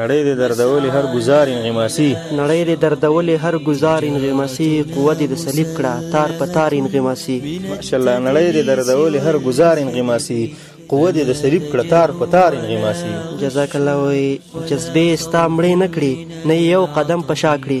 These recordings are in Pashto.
نړۍ دې دردولې هر ګوزار انغماسي. نړۍ دې دردولې هر ګوزار انغماسي قوه دې د صلیب کړه تار په تار انغماسي. ماشاءالله نړۍ دې دردولې هر ګوزار انغماسي قوه دې د صلیب کړه تار په تار انغماسي. جزاک الله وایي جذبې ستا مړې نه کړي نه یې یو قدم په شا کړي.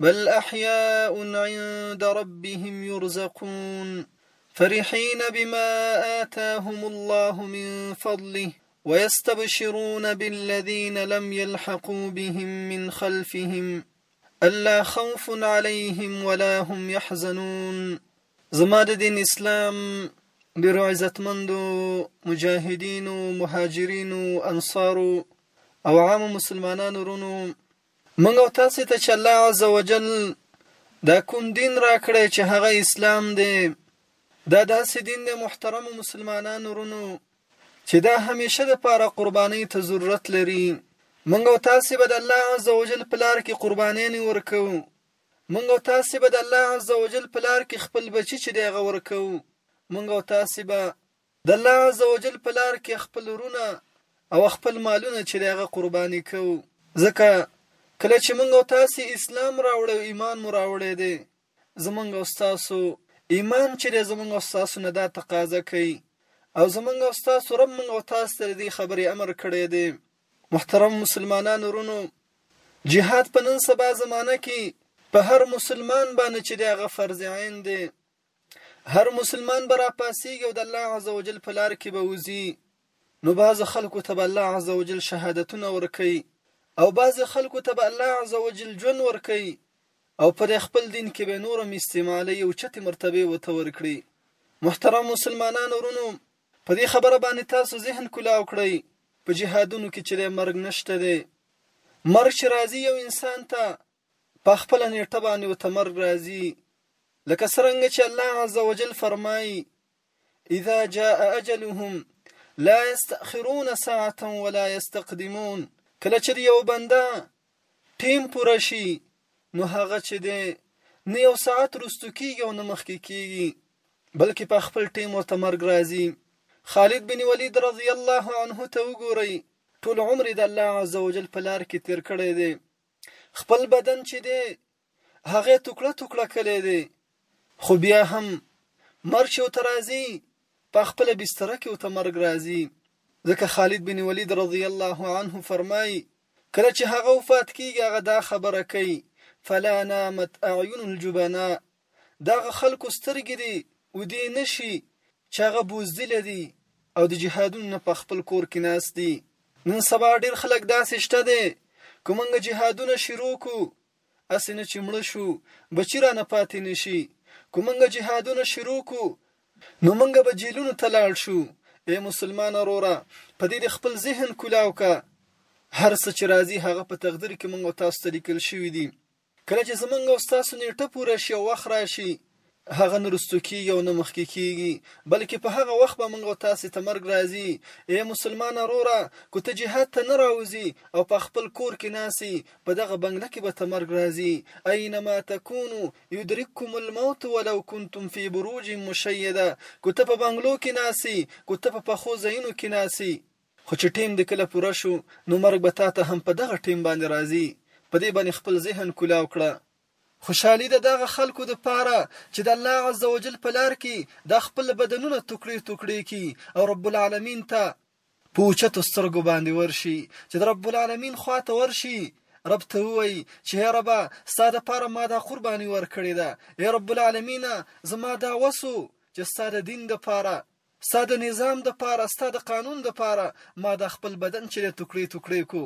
بل أحياء عند ربهم يرزقون فرحين بما آتاهم الله من فضله ويستبشرون بالذين لم يلحقوا بهم من خلفهم ألا خوف عليهم ولا هم يحزنون زماد دين إسلام عزت مندو مجاهدين مهاجرين انصارو او عام مسلمان رنو موږ او تاسې ته چې الله عز وجل دا کوم دین راکړی چې هغه اسلام دی دا داسې دین دی محترم مسلمانانو رونو چې دا همیشه د پاره قربانۍ ته ضرورت لري موږ او تاسې به د الله عز وجل په لار کې قربانۍ نه ورکو موږ او تاسې به د الله عز وجل په لار کې خپل بچی چې دی غور کو موږ او تاسې به د الله عزوجل په لار کې خپل ورونه او خپل مالونه چې د هغه قرباني کوو، ځکه کله چې مونږ او تاسې اسلام راوړی او ایمان مو راوړی دی، زمونږ او ستاسو ایمان چې دی زمونږ او ستاسو نه دا تقاضه کوي او زمونږ او ستاسو رب مونږ او تاسو ته د دې خبرې امر کړی دی. محترمو مسلمانانو ورونو! جهاد په نن سبا زمانه کې په هر مسلمان باندې چې دی هغه فرض عین دی، هر مسلمان به راپاسیږي او د الله عز وجل په لار کې به وځي نو بعض خلکو ته به الله عز وجل شهادتونه ورکوي او بعض خلکو ته به الله عز وجل ژوند ورکوي او پر خپل دین کې به نورم استعمالي او چتې مرتبه وته ورکړي محترم مسلمانانو ورونو په دې خبره باندې تاسو ذهن کولاو کړئ په جهادونو کې چې د مرګ نشته دی مرګ چې راځي یو انسان ته په خپله نېټه باندې وتمر راځي لکه څرنګه چې الله عز وجل فرمایي اذا جاء اجلهم لا يستأخرون ساعه ولا يستقدمون کله چې یو بنده ټیم پوره شي نو هغه چې دی نه یو ساعت رستو کیږي او نه مخکې کیږي بلکې په خپل ټیم ورته مرګ راځي خالد بن ولید رضی الله عنه ته وګورئ ټول عمر د الله عزوجل په لار کې تیر کړی دی خپل بدن چې دی هغه ټوکړه ټوکړه کړی دی خو بیا هم مرګ چې ورته راځي په خپله بستره کې ورته مرګ راځي ځکه خالد بن ولید رضی الله عنه فرمایي کله چې هغه وفات کیږي هغه دا خبره کوي فلا نامت اعین الجبناء داغه خلکو سترګې دې ودې نه شي چې هغه بوزدله دي او د جهادونو نه په خپل کور کې ناست دي نن سبا ډېر خلک داسې شته دی که موږ جهادونه شروع کو اسې نه چې مړه شو بچی رانه پاتې نه شي که موږ جهادونه شروع کو نو موږ به جیلونو ته لاړ شو ای مسلمان وروره په دې د خپل ذهن کلاو که هر څه چې راځي هغه په تقدیر کې موږ تاسو ته لیکل شوي دي کله چې زمونږ او ستاسو نیټه پوره شي او وخت راشي هغه نه رستو کیږي او نه مخکې کیږي بلکې په هغه وخت به موږ تاسو ته مرګ راځي اے مسلمان وروره کو ته جهاد ته نه راوځي او په خپل کور کې ناسي په دغه بنگله کې به ته مرګ راځي اينما تکونو يدرککم الموت ولو كنتم في بروج مشيده کو ته په بنگلو کې ناسي کو ته په پخو ځایونو کې ناسي خو چې ټیم دې کله پوره شو نو مرګ به تاته هم په دغه ټیم باندې راځي په دې باندې خپل ذهن کولاو کړه. خوشحالي ده دهغه خلکو دپاره چې د الله عزوجل په لار کې دا خپل بدنونه تکړې تکړې کړي او رب العالمین ته په اوچتو سترګو باندې ورشي چې د رب العالمین خوا ته ورشي رب ته ووایي چې ای ربه ستا دپاره ما دا قرباني ورکړې ده ای رب العالمینه زما دا وس و چې ستا د دین دپاره ستا د نظام د پاره ستا د قانون د پاره ما دا خپل بدن چې دی ټوکړی ټوکړی کو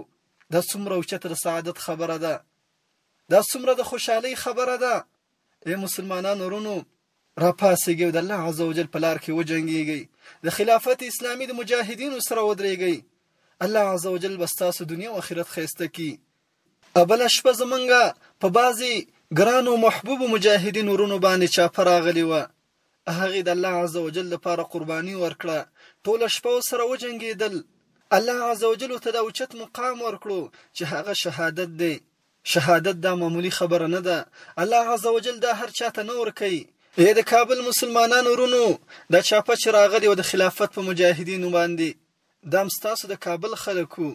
دا څومره اوچت د سعادت خبره ده دا څومره د خوشحالۍ خبره ده ای مسلمانانو ورونو راپاسېږي او د الله عز وجل په لار کې وجنګېږي د خلافت اسلامي د مجاهدینو سره ودرېږي الله عز وجل به ستاسو دنیا او آخرت ښایسته کړي ابله شپه زمونږ په بعضې ګرانو محبوبو مجاهدینو ورونو باندې چاپه راغلې وه هغې د الله عزوجل لپاره قرباني ورکړه، ټوله شپه ورسره وجنګېدل. الله عزوجل ورته دا اوچت مقام ورکړو چې هغه شهادت دی. شهادت دا معمولي خبره نه ده، الله عزوجل دا هر چا ته نه ورکوي. ای د کابل مسلمانانو ورونو! دا چاپه چې راغلې وه د خلافت په مجاهدینو باندې دا هم ستاسو د کابل خلک وو.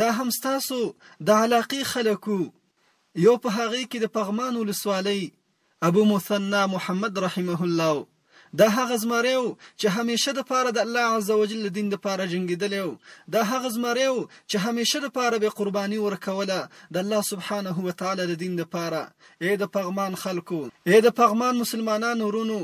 دا هم ستاسو د علاقې خلک وو. یو په هغې کې د پغمان ولسوالۍ ابو مثنی محمد رحمه الله وو. دا هغه زمری وو چې همیشه د پاره د الله عز وجل د دین د پاره جنګیدلی وو. دا هغه زمری وو چې همیشه د پاره به قرباني ورکوله د الله سبحانه وتعالی د دین د پاره. ای د پغمان خلکو! ای د پغمان مسلمانانو ورونو!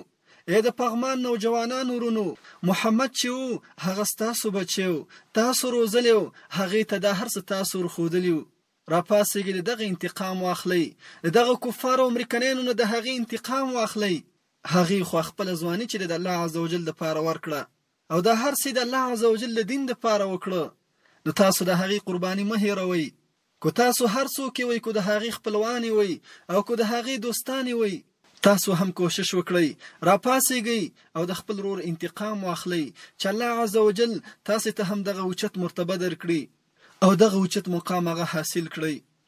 ای د پغمان نوجوانان ورونو! محمد چې و، هغه ستاسو بچی و، تاسو روزلی و، هغه ته دا هر څه تاسو ورښودلي و. راپاڅېږئ د دغه انتقام واخلئ، د دغه کفارو او امریکنیانو نه د هغې انتقام واخلئ. هغې خواخپله ځواني چې د الله عزوجل دپاره ورکړه، او دا هر څه یې د الله عزوجل د دین دپاره وکړه، نو تاسو د هغې قرباني مه هېروئ، که تاسو هر څوک یې وئ که د هغې خپلوان یې وئ او که د هغې دوستان یې وئ، تاسو هم کوشش وکړئ راپاڅېږئ او د خپل ورور انتقام واخلئ، چې الله عزوجل تاسې ته هم دغه اوچت مرتبه درکړي او دغه اوچت مقام هغه حاصل کړئ.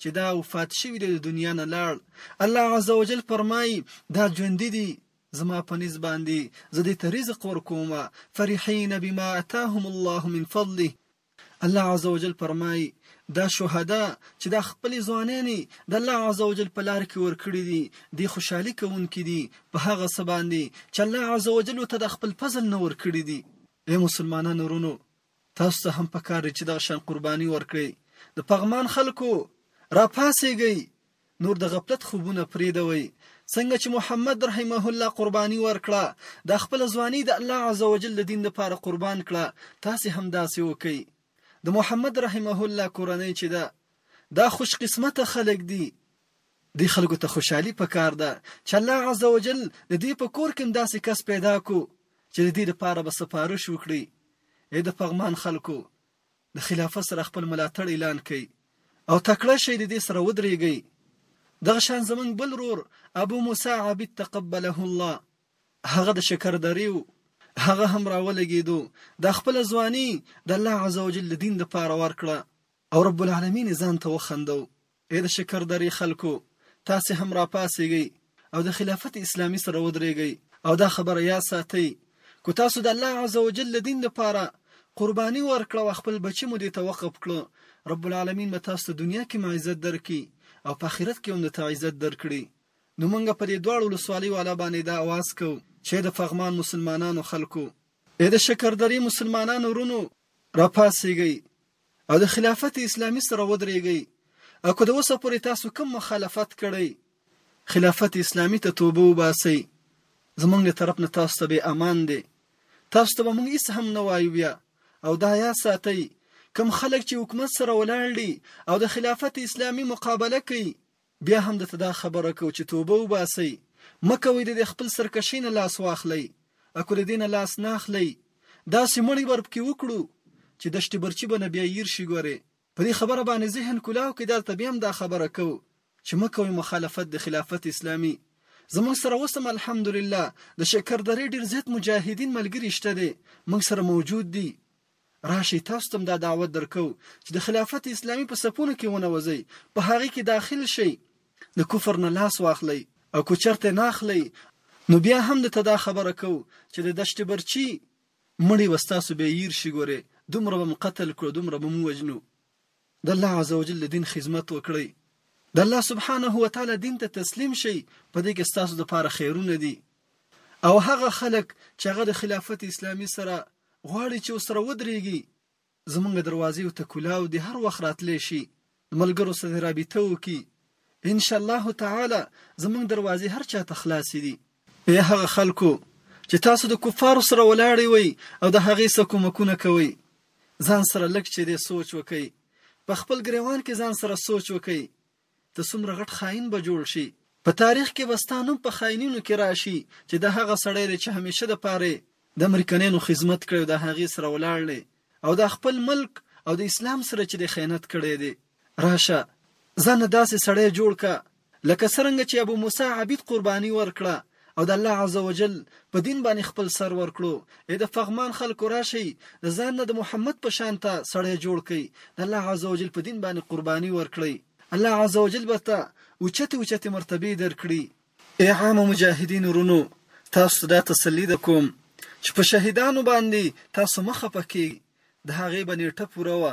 چې دا وفات شوي دي د دنیا نه لاړ الله عز وجل فرمایي دا ژوندي دي زما په نس باندې زه دې ته رزق ورکوم فرحین بما اتاهم الله من فضله الله عز وجل فرمای دا شهدا چې دا خپل ځوانانی د الله عز وجل په لار کې ورکړي دي د خوشحالي کوونکې دي په هغه څه باندې چې الله عز وجل ته د خپل فضل نه ورکړي دي اے مسلمانانو ورونو تاسو ته هم پکار دی چې دغه شان قرباني ورکړئ د پغمان خلکو راپاسېږئ نور د غفلت خوبونه پرېږدوئ څنګه چې محمد رحمه الله قرباني ورکړه دا خپل ځواني د الله عزوجل د دین لپاره قربان کړه تاسو هم داسې وکئ د محمد رحمه الله کورنۍ چې ده دا خوش قسمت خلک دي دی خلګو ته خوشحالی پکار ده چه الله عزوجل د دی په کور کن داسی کس پیدا کو چه د دی لپاره به سفارش وکړی ای د پغمان خلکو د خلافت سره خپل ملاتړ اعلان کړئ او تکړه شئ د دې سره ودرېږئ دغه شان زمونږ بل رور ابو موسی عابد تقبله الله هغه د شکردرې و هغه هم راولګېدو دا خپله ځواني د الله عزوجل د دین دپاره ورکړه او رب العالمین یې ځان ته وخندو ای د شکر درې خلکو! تاسې هم راپاڅېږئ او د خلافت اسلامي سره ودرېږئ او دا خبره یاد ساتئ، که تاسو د الله عزوجل د دین لپاره قرباني ورکړه او خپل بچي مو دې ته وقف کړو، رب العالمین به تاسو ته دنیا کې هم عزت درکړي او په اخرت کې به هم درته عزت درکړي. نو مونږ په دې دواړو ولسوالیو والا باندې دا اواز کوو چې ای د پغمان مسلمانانو خلکو! ای د شکر درې مسلمانانو ورونو! راپاڅېږئ او د خلافت اسلامي سره ودرېږئ او که د اوسه پورې تاسو کوم مخالفت کړی خلافت اسلامي ته توبه وباسئ زمونږ له طرف نه تاسو ته به امان دی تاسو ته به مونږ هیڅ هم نه وایو بیا او دا یاد ساتئ کوم خلک چې حکومت سره ولاړ دي او د خلافت اسلامي مقابله کوي بیا هم درته دا خبره کوو چې توبه وباسئ، مه کوئ د دې خپل سرکشۍ نه لاس واخلئ، اکو د دې نه لاس نه اخلئ، داسې مړی به پکې وکړو چې دشتې برچي به نه بیا ییر شي ګورې په دې خبره باندې ذهن کلاو کړئ، دا درته بیا هم دا خبره کوو چې مه کوئ مخالفت د خلافت اسلامي، زموږ سره اوس هم الحمدلله د شکر درې ډېر زیات مجاهدین ملګري شته دې موږ سره موجود دي، راشئ تاسو ته هم دا دعوت درکوو چې د خلافت اسلامي په صفونو کې ونوځئ، په هغې کې داخل شئ، د کفر نه لاس واخلئ او که چرته نه اخلئ نو بیا هم درته دا خبره کوو چې د دشت برچي مړی به ستاسو بیا ییر شي ګورې دومره به مو قتل کړو دومره به مو ووژنو د الله عزوجل د دین خدمت وکړئ د الله سبحانه و تعالی دین ته تسلیم شئ په دې کې ستاسو لپاره خیرونه دي او هغه خلک چې هغه د خلافت اسلامي سره غواړي چې ورسره ودرېږي، زمونږ دروازيو ته کلاو دي هر وخت راتلې شي، ملګرو سره دې رابطه وکړي، ان شاء الله تعالی زمونږ دروازې هر چاته خلاصې دي. اې هغه خلکو! چې تاسو د کفارو سره ولاړ وئ او د هغوی سره کومکونه کوئ، ځان سره لږ چې دې سوچ وکړئ، په خپل ګرېوان کې ځان سره سوچ وکړئ، ته څومره غټ خاین به جوړ شي په تاریخ کې به ستا نوم په خاینینو کې راشي چې دا هغه سړی دی چې همیشه د پاره د امریکنینو خدمت کړی او د هغې سره ولاړ دی او دا خپل ملک او د اسلام سره چې دی خیانت کړی دی راشه ځانه داسې سړی جوړ که لکه څرنګه چې ابو موسی عبید قرباني ورکړه او د الله عزوجل په دين باندې خپل سر ورکړو اې د پغمان خلکو راشئ ځان نه د محمد په شان ته سړی جوړ کړئ د الله عزوجل په دين باندې قرباني ورکړئ الله عزوجل به ته اوچتې اوچتې مرتبې درکړي. اې عامو مجاهدينو ورونو تاسو ته دا تسلي د کوم چې په شهيدانو باندې تاسو مه خپه کيږئ د هغې به نيټه پوره وه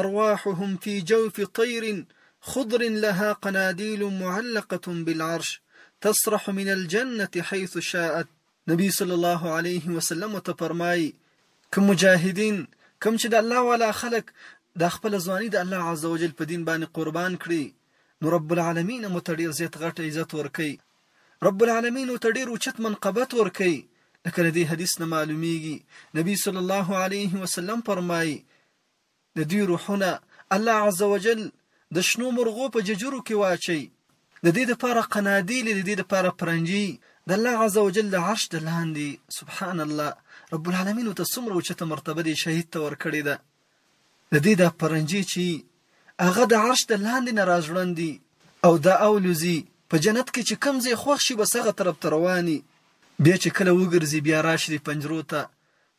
ارواحهم فی جوف طیر خضر لها قنادیل معلقه بالعرش تسرح من الجنة حیث شاءت نبی صلی الله علیه وسلم ته فرمای کوم مجاهدین کوم چې د الله والا خلق دا خپل ځواني د الله عزوجل په دین باندې قربان کړي نو رب العالمین مو ته ډیر زیات غټ عزت ورکي رب العالمین مو ته ډیر اوچت منقبت ورکي لکه دې حدیث نه معلومیږي نبی صلی الله علیه وسلم فرمایي د دوی روحونه الله عزوجل د شنو مرغو په ججرو کې واچوي، د دې لپاره قنادیل، د دې لپاره پرنجي، د الله عزوجل د عرش د لاندې، سبحان الله، رب العالمین ورته څومره اوچته مرتبه دې شهید ته ورکړې ده، د دې دا پرنجي چې هغه د عرش د لاندې نه راځوړند دي او دا اولوزي، په جنت کې چې کوم ځای خوښ شي بس هغه طرف ته روان وي، بیا چې کله وګرځي بیا راشي دې پنجرو ته،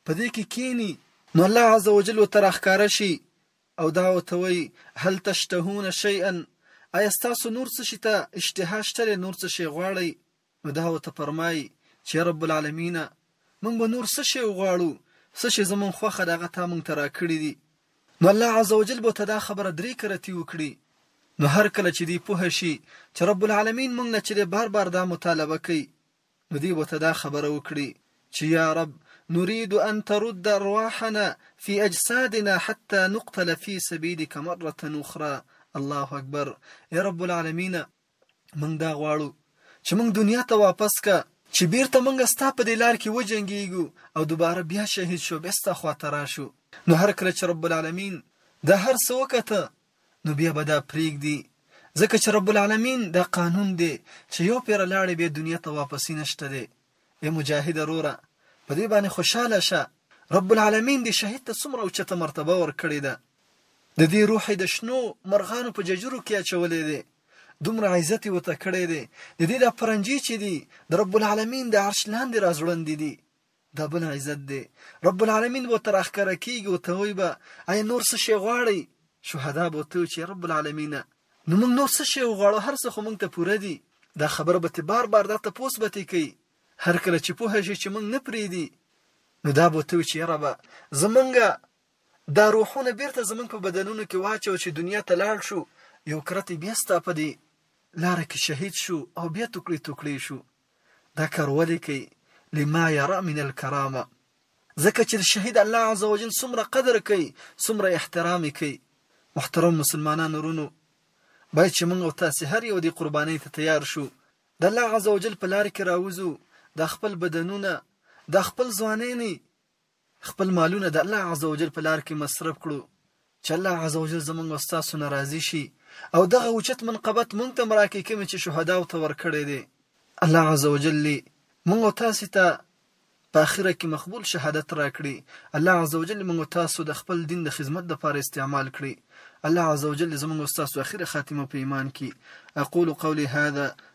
په دې کې کېني نو الله عزوجل ورته راښکاره شي او دا ورته وایي، هل تشتهون شیئا ایا ستاسو نور څه شي ته اشتها شته لې نور څه شی غواړئ؟ نو دا ورته فرمایي چې یا رب العالمینه مونږ به نور څه شی وغواړو څه شی زمونږ خوښه ده هغه تا مونږ ته راکړي دي نو الله عزوجل به ورته دا خبره درې کرتي وکړي نو هر کله چې دی پوه شي چې رب العالمین مونږ نه چې دی بار بار دا مطالبه کوي نو دی ورته دا خبره وکړي چې یا رب نريد ان ترد ارواحنا في اجسادنا حتى نقتل في سبيلك مره اخرى الله اکبر ای رب العالمین موږ دا غواړو چې موږ دنیا ته واپس کا چې بیرته موږ ستا په دې لار کې وجنګیږو او دوباره بیا شهید شو بیا ستا خواته راشو نو هر کله چې رب العالمین دا هر څه وکته نو بیا به دا پریږدي ځکه چې رب العالمین دا قانون دی چې یو پیر لاړې به دنیا ته واپسی نشته دی ای مجاهد روره په دې باندې خوشاله شه رب العالمین دې شهید ته څومره اوچته مرتبه ورکړې ده د دې روح د شنو مرغانو په ججرو کې اچولې دي دومره عزت یې وته کړی دی د دې د پرنجي چې دي د رب العالمین د عرش لاندې راځړندې دي دا بل عزت دی رب العالمین به تر اخکره کیږي او ته وی به ای نور څه شی غواړي شهدا به ته چې رب العالمین نو موږ نور څه شی غواړو هر څه خو موږ ته پوره دي دا خبره به ته بار بار دا ته پوس به ته کوي هر کله چې پوه شي چې موږ نه پریدي نو دا به ته چې رب زمونږ دا روحونه بیرته زمونږ په بدنونو کې واچو چې دنیا ته لاړ شو یو کرت بیا ستا په دې لار کې شهید شو او بیا ټوکړي ټوکړي شو دا کار ولې کوي؟ لما يرا من الکرامه ځکه چې شهید الله عز وجل څومره قدر کوي څومره احترام یې کوي محترم مسلمانانو ورونو باید چې موږ او تاسې هر یو دې قربانۍ ته تیار شو د الله عز وجل په لار کې راوځو دا خپل بدنونه دا خپل ځوانۍ خپل مالونه د الله عزوجل په لار کې مصرف کړو چې الله عزوجل زمونږ او ستاسو نه راضي شي او دغه اوچت منقبت مونږ ته مراکې کوم چې شهدا او ته ورکړې دي الله عزوجل لي مونږ او تاسو ته په اخره کې مقبول شهادت راکړي الله عزوجل مونږ او تاسو د خپل دین د خدمت لپاره استعمال کړي الله عزوجل زمونږ او تاسو اخره خاتمه په ایمان کې اقول قولي هذا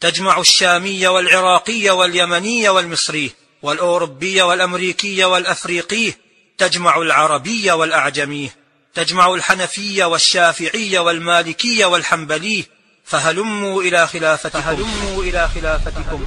تجمع الشامي والعراقي واليمني والمصري والأوروبي والأمريكي والأفريقي تجمع العربي والأعجمي تجمع الحنفي والشافعي والمالكي والحنبلي فهلموا إلى خلافتكم فهلموا إلى خلافتكم